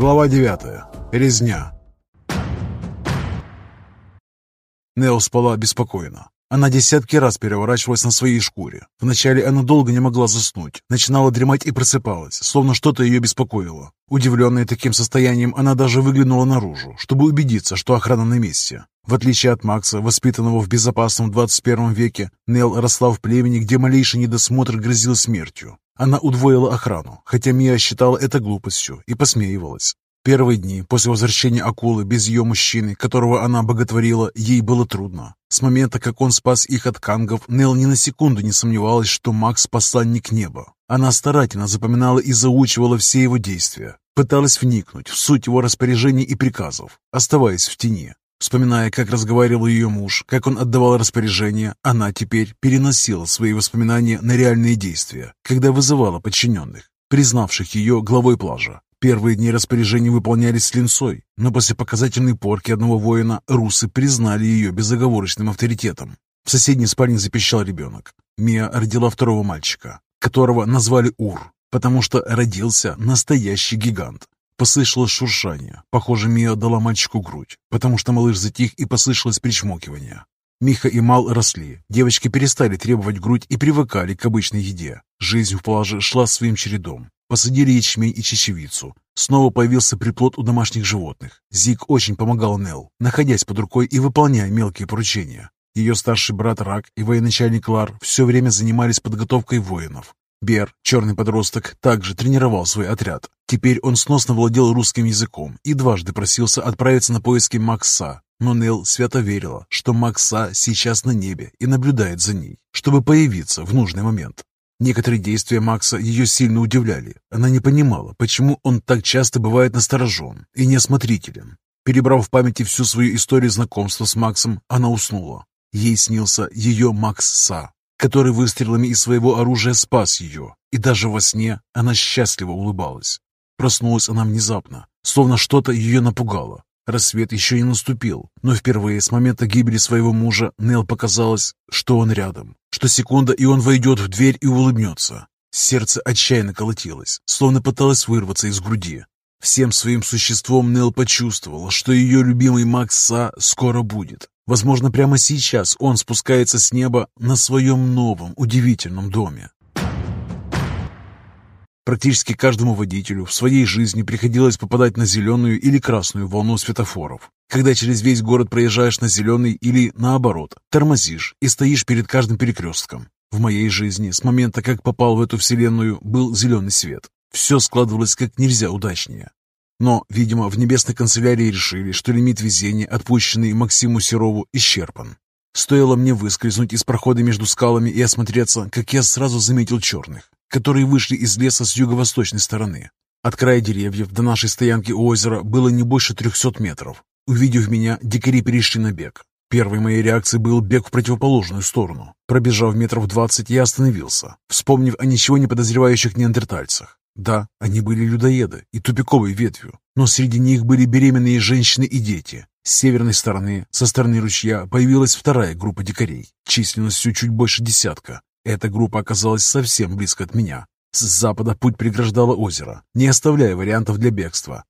Глава 9. Резня. Нео спала беспокойно. Она десятки раз переворачивалась на своей шкуре. Вначале она долго не могла заснуть, начинала дремать и просыпалась, словно что-то ее беспокоило. Удивленная таким состоянием, она даже выглянула наружу, чтобы убедиться, что охрана на месте. В отличие от Макса, воспитанного в безопасном 21 веке, Нел росла в племени, где малейший недосмотр грозил смертью. Она удвоила охрану, хотя Мия считала это глупостью и посмеивалась. Первые дни после возвращения акулы без ее мужчины, которого она боготворила, ей было трудно. С момента, как он спас их от кангов, Нел ни на секунду не сомневалась, что Макс – посланник неба. Она старательно запоминала и заучивала все его действия, пыталась вникнуть в суть его распоряжений и приказов, оставаясь в тени. Вспоминая, как разговаривал ее муж, как он отдавал распоряжения, она теперь переносила свои воспоминания на реальные действия, когда вызывала подчиненных, признавших ее главой плажа. Первые дни распоряжений выполнялись с линцой, но после показательной порки одного воина русы признали ее безоговорочным авторитетом. В соседней спальне запищал ребенок. Мия родила второго мальчика, которого назвали Ур, потому что родился настоящий гигант. Послышалось шуршание. Похоже, Мия дала мальчику грудь, потому что малыш затих и послышалось причмокивание. Миха и Мал росли. Девочки перестали требовать грудь и привыкали к обычной еде. Жизнь в плаже шла своим чередом. Посадили ячмень и чечевицу. Снова появился приплод у домашних животных. Зик очень помогал Нел, находясь под рукой и выполняя мелкие поручения. Ее старший брат Рак и военачальник Лар все время занимались подготовкой воинов. Бер, черный подросток, также тренировал свой отряд. Теперь он сносно владел русским языком и дважды просился отправиться на поиски Макса. Но Нел свято верила, что Макса сейчас на небе и наблюдает за ней, чтобы появиться в нужный момент. Некоторые действия Макса ее сильно удивляли. Она не понимала, почему он так часто бывает насторожен и неосмотрителен. Перебрав в памяти всю свою историю знакомства с Максом, она уснула. Ей снился ее Макс Са, который выстрелами из своего оружия спас ее, и даже во сне она счастливо улыбалась. Проснулась она внезапно, словно что-то ее напугало. Рассвет еще не наступил, но впервые с момента гибели своего мужа Нел показалось, что он рядом, что секунда, и он войдет в дверь и улыбнется. Сердце отчаянно колотилось, словно пыталось вырваться из груди. Всем своим существом Нел почувствовала, что ее любимый Макса скоро будет. Возможно, прямо сейчас он спускается с неба на своем новом, удивительном доме. Практически каждому водителю в своей жизни приходилось попадать на зеленую или красную волну светофоров. Когда через весь город проезжаешь на зеленый или, наоборот, тормозишь и стоишь перед каждым перекрестком. В моей жизни с момента, как попал в эту вселенную, был зеленый свет. Все складывалось как нельзя удачнее. Но, видимо, в небесной канцелярии решили, что лимит везения, отпущенный Максиму Серову, исчерпан. Стоило мне выскользнуть из прохода между скалами и осмотреться, как я сразу заметил черных которые вышли из леса с юго-восточной стороны. От края деревьев до нашей стоянки у озера было не больше трехсот метров. Увидев меня, дикари перешли на бег. Первой моей реакцией был бег в противоположную сторону. Пробежав метров двадцать, я остановился, вспомнив о ничего не подозревающих неандертальцах. Да, они были людоеды и тупиковой ветвью, но среди них были беременные женщины и дети. С северной стороны, со стороны ручья, появилась вторая группа дикарей, численностью чуть больше десятка. Эта группа оказалась совсем близко от меня. С запада путь преграждало озеро, не оставляя вариантов для бегства.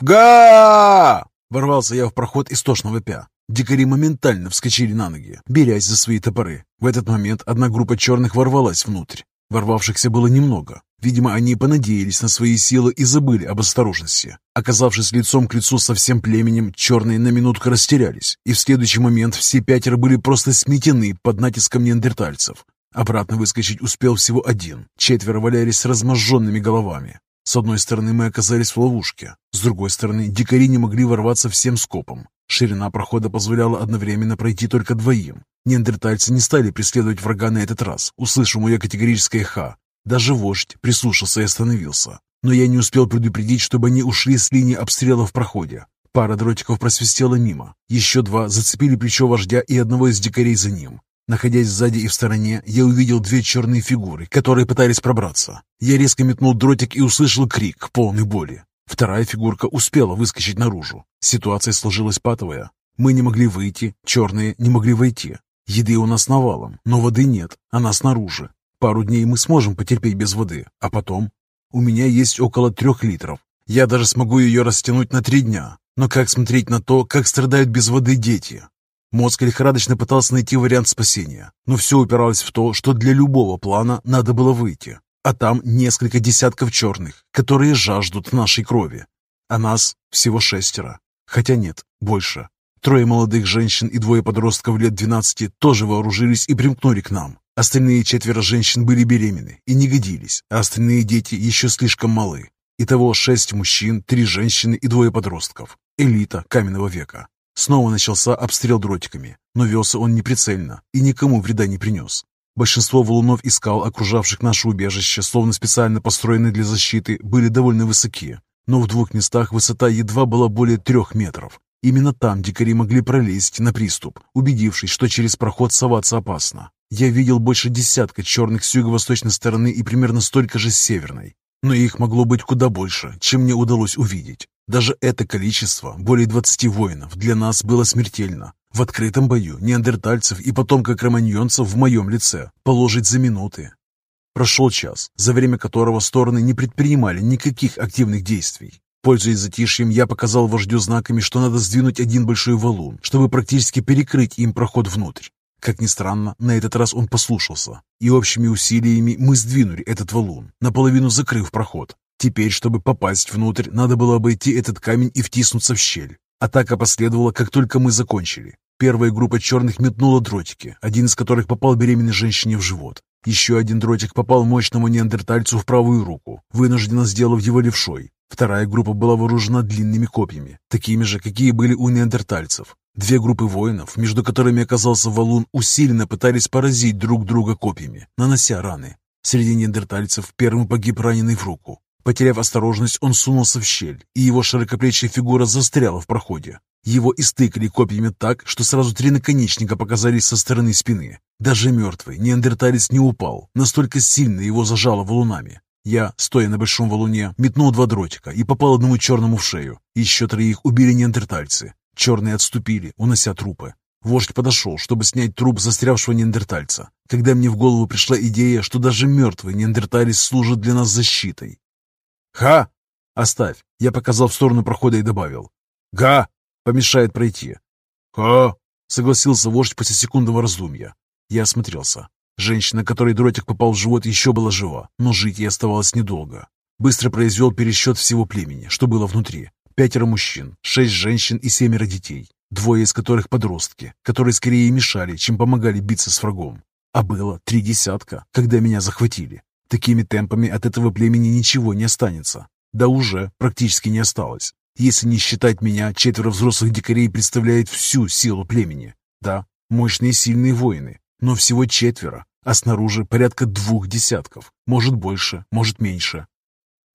«Га!» — ворвался я в проход истошного пя. Дикари моментально вскочили на ноги, берясь за свои топоры. В этот момент одна группа черных ворвалась внутрь. Ворвавшихся было немного. Видимо, они понадеялись на свои силы и забыли об осторожности. Оказавшись лицом к лицу со всем племенем, черные на минутку растерялись, и в следующий момент все пятеро были просто сметены под натиском неандертальцев. Обратно выскочить успел всего один. Четверо валялись с разможженными головами. С одной стороны мы оказались в ловушке, с другой стороны дикари не могли ворваться всем скопом. Ширина прохода позволяла одновременно пройти только двоим. Неандертальцы не стали преследовать врага на этот раз, услышав мое категорическое «ха». Даже вождь прислушался и остановился. Но я не успел предупредить, чтобы они ушли с линии обстрела в проходе. Пара дротиков просвистела мимо. Еще два зацепили плечо вождя и одного из дикарей за ним. Находясь сзади и в стороне, я увидел две черные фигуры, которые пытались пробраться. Я резко метнул дротик и услышал крик, полный боли. Вторая фигурка успела выскочить наружу. Ситуация сложилась патовая. Мы не могли выйти, черные не могли войти. Еды у нас навалом, но воды нет, она снаружи. Пару дней мы сможем потерпеть без воды, а потом... У меня есть около трех литров. Я даже смогу ее растянуть на три дня. Но как смотреть на то, как страдают без воды дети? Мозг лихорадочно пытался найти вариант спасения, но все упиралось в то, что для любого плана надо было выйти. А там несколько десятков черных, которые жаждут нашей крови. А нас всего шестеро. Хотя нет, больше. Трое молодых женщин и двое подростков лет 12 тоже вооружились и примкнули к нам. Остальные четверо женщин были беременны и не годились, а остальные дети еще слишком малы. Итого шесть мужчин, три женщины и двое подростков. Элита каменного века. Снова начался обстрел дротиками, но велся он неприцельно и никому вреда не принес. Большинство валунов и скал, окружавших наше убежище, словно специально построенные для защиты, были довольно высокие, но в двух местах высота едва была более трех метров. Именно там дикари могли пролезть на приступ, убедившись, что через проход соваться опасно. Я видел больше десятка черных с юго-восточной стороны и примерно столько же с северной. Но их могло быть куда больше, чем мне удалось увидеть. Даже это количество, более 20 воинов, для нас было смертельно. В открытом бою неандертальцев и потомка кроманьонцев в моем лице положить за минуты. Прошел час, за время которого стороны не предпринимали никаких активных действий. Пользуясь затишьем, я показал вождю знаками, что надо сдвинуть один большой валун, чтобы практически перекрыть им проход внутрь. Как ни странно, на этот раз он послушался, и общими усилиями мы сдвинули этот валун, наполовину закрыв проход. Теперь, чтобы попасть внутрь, надо было обойти этот камень и втиснуться в щель. Атака последовала, как только мы закончили. Первая группа черных метнула дротики, один из которых попал беременной женщине в живот. Еще один дротик попал мощному неандертальцу в правую руку, вынужденно сделав его левшой. Вторая группа была вооружена длинными копьями, такими же, какие были у неандертальцев. Две группы воинов, между которыми оказался валун, усиленно пытались поразить друг друга копьями, нанося раны. Среди неандертальцев первым погиб раненый в руку. Потеряв осторожность, он сунулся в щель, и его широкоплечья фигура застряла в проходе. Его истыкали копьями так, что сразу три наконечника показались со стороны спины. Даже мертвый неандерталец не упал, настолько сильно его зажало валунами. Я, стоя на большом валуне, метнул два дротика и попал одному черному в шею. Еще троих убили неандертальцы. Черные отступили, унося трупы. Вождь подошел, чтобы снять труп застрявшего неандертальца, когда мне в голову пришла идея, что даже мертвый неандерталец служит для нас защитой. «Ха! Оставь!» Я показал в сторону прохода и добавил. «Га! Помешает пройти!» «Ха!» — согласился вождь после секундного раздумья. Я осмотрелся. Женщина, которой дротик попал в живот, еще была жива, но жить ей оставалось недолго. Быстро произвел пересчет всего племени, что было внутри. Пятеро мужчин, шесть женщин и семеро детей, двое из которых подростки, которые скорее мешали, чем помогали биться с врагом. А было три десятка, когда меня захватили. Такими темпами от этого племени ничего не останется. Да уже практически не осталось. Если не считать меня, четверо взрослых дикарей представляет всю силу племени. Да, мощные сильные воины, но всего четверо, а снаружи порядка двух десятков, может больше, может меньше.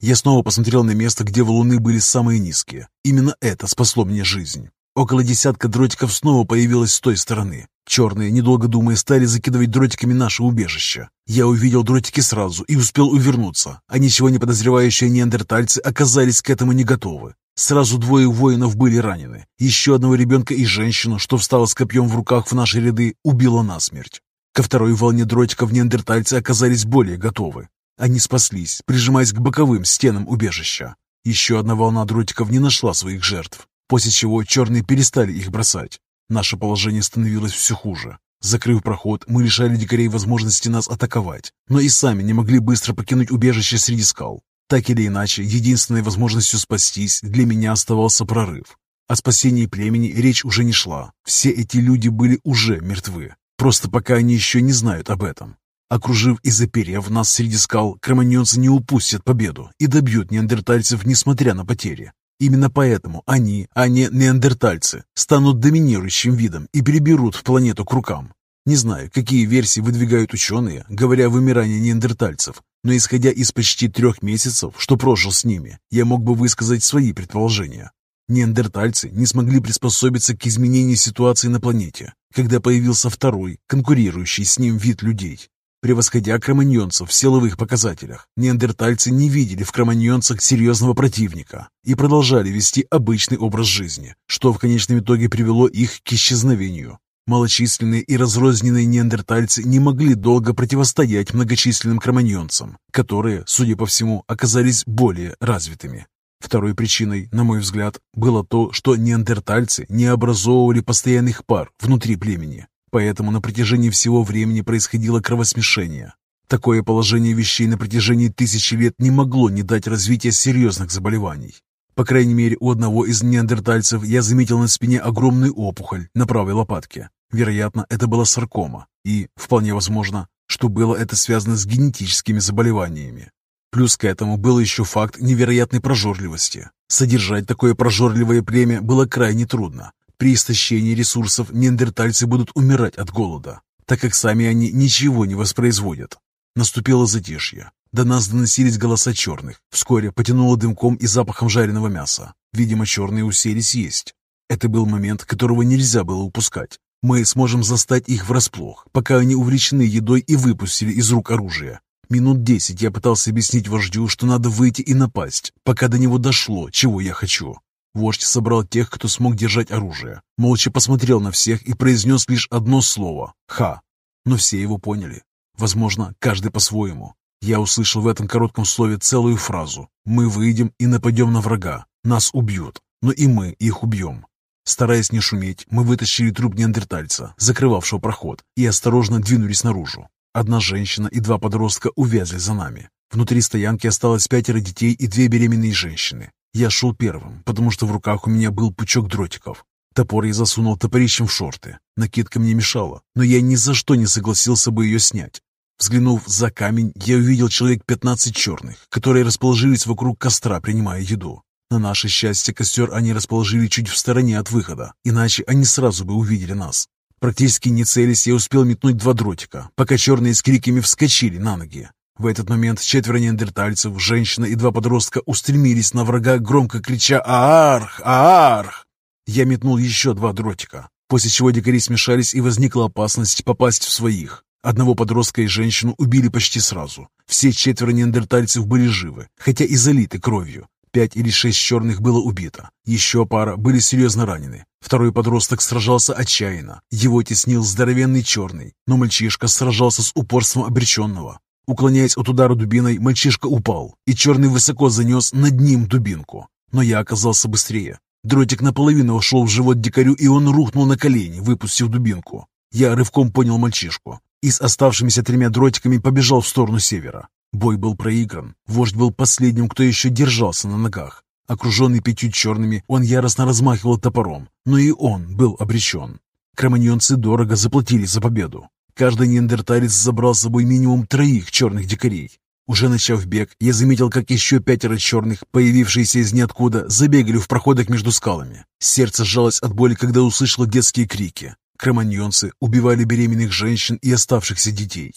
Я снова посмотрел на место, где валуны были самые низкие. Именно это спасло мне жизнь. Около десятка дротиков снова появилось с той стороны. Черные, недолго думая, стали закидывать дротиками наше убежище. Я увидел дротики сразу и успел увернуться, а ничего не подозревающие неандертальцы оказались к этому не готовы. Сразу двое воинов были ранены. Еще одного ребенка и женщину, что встала с копьем в руках в наши ряды, убила насмерть. Ко второй волне дротиков неандертальцы оказались более готовы. Они спаслись, прижимаясь к боковым стенам убежища. Еще одна волна дротиков не нашла своих жертв, после чего черные перестали их бросать. Наше положение становилось все хуже. Закрыв проход, мы лишали дикарей возможности нас атаковать, но и сами не могли быстро покинуть убежище среди скал. Так или иначе, единственной возможностью спастись для меня оставался прорыв. О спасении племени речь уже не шла. Все эти люди были уже мертвы. Просто пока они еще не знают об этом. Окружив и заперев нас среди скал, кроманьонцы не упустят победу и добьют неандертальцев, несмотря на потери. Именно поэтому они, а не неандертальцы, станут доминирующим видом и переберут планету к рукам. Не знаю, какие версии выдвигают ученые, говоря о вымирании неандертальцев, но исходя из почти трех месяцев, что прожил с ними, я мог бы высказать свои предположения. Неандертальцы не смогли приспособиться к изменению ситуации на планете, когда появился второй, конкурирующий с ним вид людей. Превосходя кроманьонцев в силовых показателях, неандертальцы не видели в кроманьонцах серьезного противника и продолжали вести обычный образ жизни, что в конечном итоге привело их к исчезновению. Малочисленные и разрозненные неандертальцы не могли долго противостоять многочисленным кроманьонцам, которые, судя по всему, оказались более развитыми. Второй причиной, на мой взгляд, было то, что неандертальцы не образовывали постоянных пар внутри племени, поэтому на протяжении всего времени происходило кровосмешение. Такое положение вещей на протяжении тысячи лет не могло не дать развития серьезных заболеваний. По крайней мере, у одного из неандертальцев я заметил на спине огромную опухоль на правой лопатке. Вероятно, это была саркома, и, вполне возможно, что было это связано с генетическими заболеваниями. Плюс к этому был еще факт невероятной прожорливости. Содержать такое прожорливое племя было крайне трудно. При истощении ресурсов неандертальцы будут умирать от голода, так как сами они ничего не воспроизводят. Наступило затишье. До нас доносились голоса черных. Вскоре потянуло дымком и запахом жареного мяса. Видимо, черные уселись есть. Это был момент, которого нельзя было упускать. Мы сможем застать их врасплох, пока они увлечены едой и выпустили из рук оружие. Минут десять я пытался объяснить вождю, что надо выйти и напасть, пока до него дошло, чего я хочу. Вождь собрал тех, кто смог держать оружие, молча посмотрел на всех и произнес лишь одно слово «Ха». Но все его поняли. Возможно, каждый по-своему. Я услышал в этом коротком слове целую фразу. «Мы выйдем и нападем на врага. Нас убьют, но и мы их убьем». Стараясь не шуметь, мы вытащили труп неандертальца, закрывавшего проход, и осторожно двинулись наружу. Одна женщина и два подростка увязли за нами. Внутри стоянки осталось пятеро детей и две беременные женщины. Я шел первым, потому что в руках у меня был пучок дротиков. Топор я засунул топорищем в шорты. Накидка мне мешала, но я ни за что не согласился бы ее снять. Взглянув за камень, я увидел человек 15 черных, которые расположились вокруг костра, принимая еду. На наше счастье, костер они расположили чуть в стороне от выхода, иначе они сразу бы увидели нас. Практически не целясь, я успел метнуть два дротика, пока черные с криками вскочили на ноги. В этот момент четверо неандертальцев, женщина и два подростка устремились на врага, громко крича «Аарх! Аарх!». Я метнул еще два дротика, после чего дикари смешались и возникла опасность попасть в своих. Одного подростка и женщину убили почти сразу. Все четверо неандертальцев были живы, хотя и залиты кровью. Пять или шесть черных было убито. Еще пара были серьезно ранены. Второй подросток сражался отчаянно. Его теснил здоровенный черный, но мальчишка сражался с упорством обреченного. Уклоняясь от удара дубиной, мальчишка упал, и черный высоко занес над ним дубинку. Но я оказался быстрее. Дротик наполовину ушел в живот дикарю, и он рухнул на колени, выпустив дубинку. Я рывком понял мальчишку и с оставшимися тремя дротиками побежал в сторону севера. Бой был проигран. Вождь был последним, кто еще держался на ногах. Окруженный пятью черными, он яростно размахивал топором, но и он был обречен. Кроманьонцы дорого заплатили за победу. Каждый неандерталец забрал с собой минимум троих черных дикарей. Уже начав бег, я заметил, как еще пятеро черных, появившиеся из ниоткуда, забегали в проходах между скалами. Сердце сжалось от боли, когда услышал детские крики. Кроманьонцы убивали беременных женщин и оставшихся детей.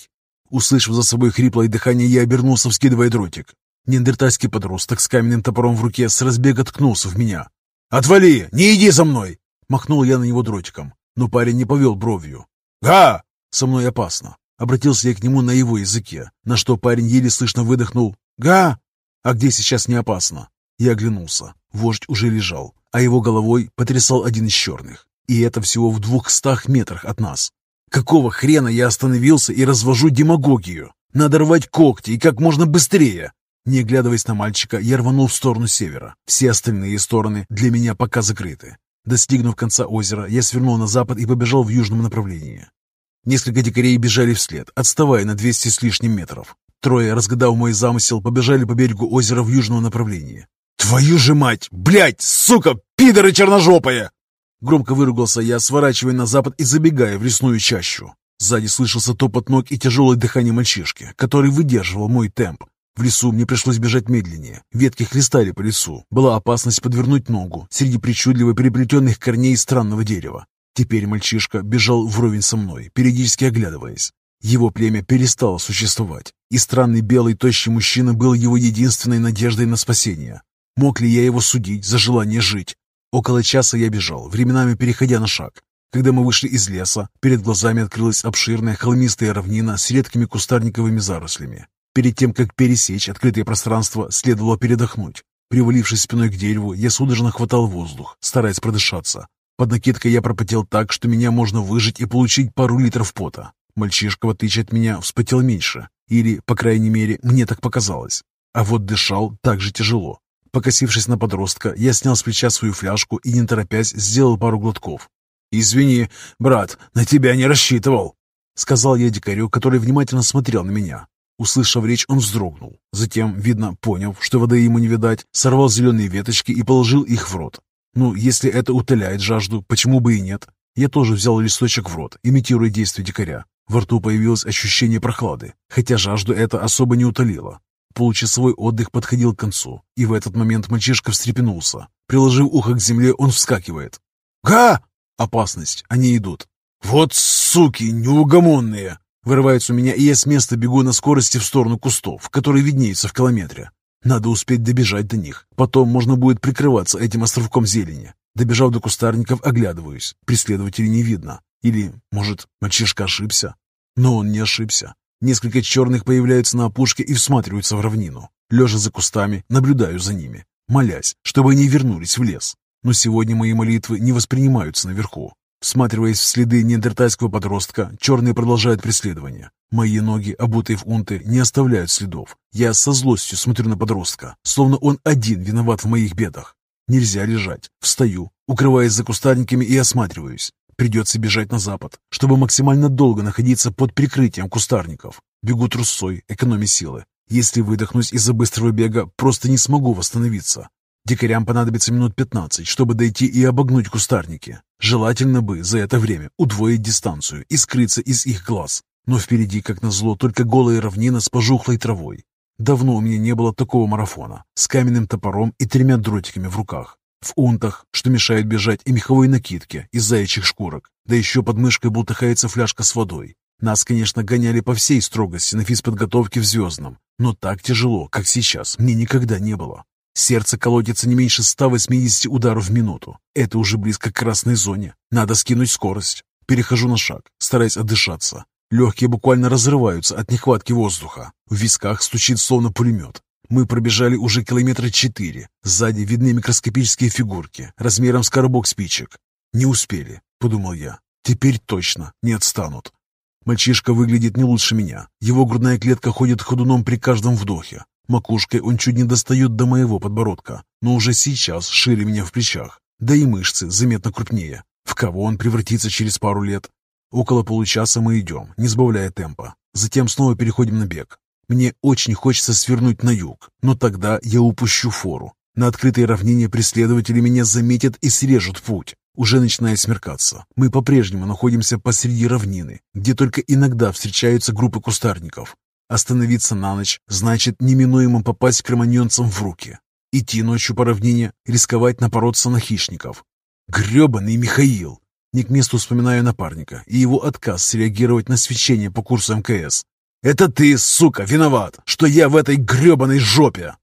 Услышав за собой хриплое дыхание, я обернулся, вскидывая дротик. Неандертальский подросток с каменным топором в руке с разбега ткнулся в меня. «Отвали! Не иди за мной!» Махнул я на него дротиком, но парень не повел бровью. «Га! Со мной опасно!» Обратился я к нему на его языке, на что парень еле слышно выдохнул. «Га! А где сейчас не опасно?» Я оглянулся. Вождь уже лежал, а его головой потрясал один из черных. И это всего в двухстах метрах от нас. Какого хрена я остановился и развожу демагогию? Надо рвать когти и как можно быстрее. Не оглядываясь на мальчика, я рванул в сторону севера. Все остальные стороны для меня пока закрыты. Достигнув конца озера, я свернул на запад и побежал в южном направлении. Несколько дикарей бежали вслед, отставая на 200 с лишним метров. Трое, разгадав мой замысел, побежали по берегу озера в южном направлении. «Твою же мать! Блядь! Сука! Пидоры черножопые!» Громко выругался я, сворачивая на запад и забегая в лесную чащу. Сзади слышался топот ног и тяжелое дыхание мальчишки, который выдерживал мой темп. В лесу мне пришлось бежать медленнее. Ветки хлестали по лесу. Была опасность подвернуть ногу среди причудливо переплетенных корней странного дерева. Теперь мальчишка бежал вровень со мной, периодически оглядываясь. Его племя перестало существовать, и странный белый тощий мужчина был его единственной надеждой на спасение. Мог ли я его судить за желание жить? Около часа я бежал, временами переходя на шаг. Когда мы вышли из леса, перед глазами открылась обширная холмистая равнина с редкими кустарниковыми зарослями. Перед тем, как пересечь открытое пространство, следовало передохнуть. Привалившись спиной к дереву, я судорожно хватал воздух, стараясь продышаться. Под накидкой я пропотел так, что меня можно выжить и получить пару литров пота. Мальчишка, в отличие от меня, вспотел меньше. Или, по крайней мере, мне так показалось. А вот дышал так же тяжело. Покосившись на подростка, я снял с плеча свою фляжку и, не торопясь, сделал пару глотков. «Извини, брат, на тебя не рассчитывал», — сказал я дикарю, который внимательно смотрел на меня. Услышав речь, он вздрогнул. Затем, видно, поняв, что воды ему не видать, сорвал зеленые веточки и положил их в рот. Ну, если это утоляет жажду, почему бы и нет? Я тоже взял листочек в рот, имитируя действие дикаря. Во рту появилось ощущение прохлады, хотя жажду это особо не утолило. Получасовой отдых подходил к концу, и в этот момент мальчишка встрепенулся. Приложив ухо к земле, он вскакивает. «Га!» Опасность, они идут. «Вот суки, неугомонные!» Вырывается у меня, и я с места бегу на скорости в сторону кустов, которые виднеются в километре. Надо успеть добежать до них. Потом можно будет прикрываться этим островком зелени. Добежав до кустарников, оглядываюсь. Преследователей не видно. Или, может, мальчишка ошибся? Но он не ошибся. Несколько черных появляются на опушке и всматриваются в равнину. Лежа за кустами, наблюдаю за ними, молясь, чтобы они вернулись в лес. Но сегодня мои молитвы не воспринимаются наверху. Всматриваясь в следы неандертальского подростка, черные продолжают преследование. Мои ноги, обутые в унты, не оставляют следов. Я со злостью смотрю на подростка, словно он один виноват в моих бедах. Нельзя лежать. Встаю, укрываясь за кустарниками и осматриваюсь. Придется бежать на запад, чтобы максимально долго находиться под прикрытием кустарников. Бегу трусцой, экономя силы. Если выдохнусь из-за быстрого бега, просто не смогу восстановиться. Дикарям понадобится минут 15, чтобы дойти и обогнуть кустарники. Желательно бы за это время удвоить дистанцию и скрыться из их глаз. Но впереди, как назло, только голая равнина с пожухлой травой. Давно у меня не было такого марафона, с каменным топором и тремя дротиками в руках. В унтах, что мешает бежать, и меховой накидке из заячьих шкурок. Да еще под мышкой бултыхается фляжка с водой. Нас, конечно, гоняли по всей строгости на физподготовке в Звездном, но так тяжело, как сейчас, мне никогда не было. Сердце колотится не меньше 180 ударов в минуту. Это уже близко к красной зоне. Надо скинуть скорость. Перехожу на шаг, стараясь отдышаться. Легкие буквально разрываются от нехватки воздуха. В висках стучит словно пулемет. Мы пробежали уже километра четыре. Сзади видны микроскопические фигурки, размером с коробок спичек. «Не успели», — подумал я. «Теперь точно не отстанут». Мальчишка выглядит не лучше меня. Его грудная клетка ходит ходуном при каждом вдохе. Макушкой он чуть не достает до моего подбородка, но уже сейчас шире меня в плечах. Да и мышцы заметно крупнее. В кого он превратится через пару лет? Около получаса мы идем, не сбавляя темпа. Затем снова переходим на бег. Мне очень хочется свернуть на юг, но тогда я упущу фору. На открытой равнине преследователи меня заметят и срежут путь. Уже начинает смеркаться. Мы по-прежнему находимся посреди равнины, где только иногда встречаются группы кустарников. Остановиться на ночь значит неминуемо попасть к романьонцам в руки. Идти ночью по равнине, рисковать напороться на хищников. Гребаный Михаил! Не к месту вспоминаю напарника и его отказ среагировать на свечение по курсу МКС. «Это ты, сука, виноват, что я в этой гребаной жопе!»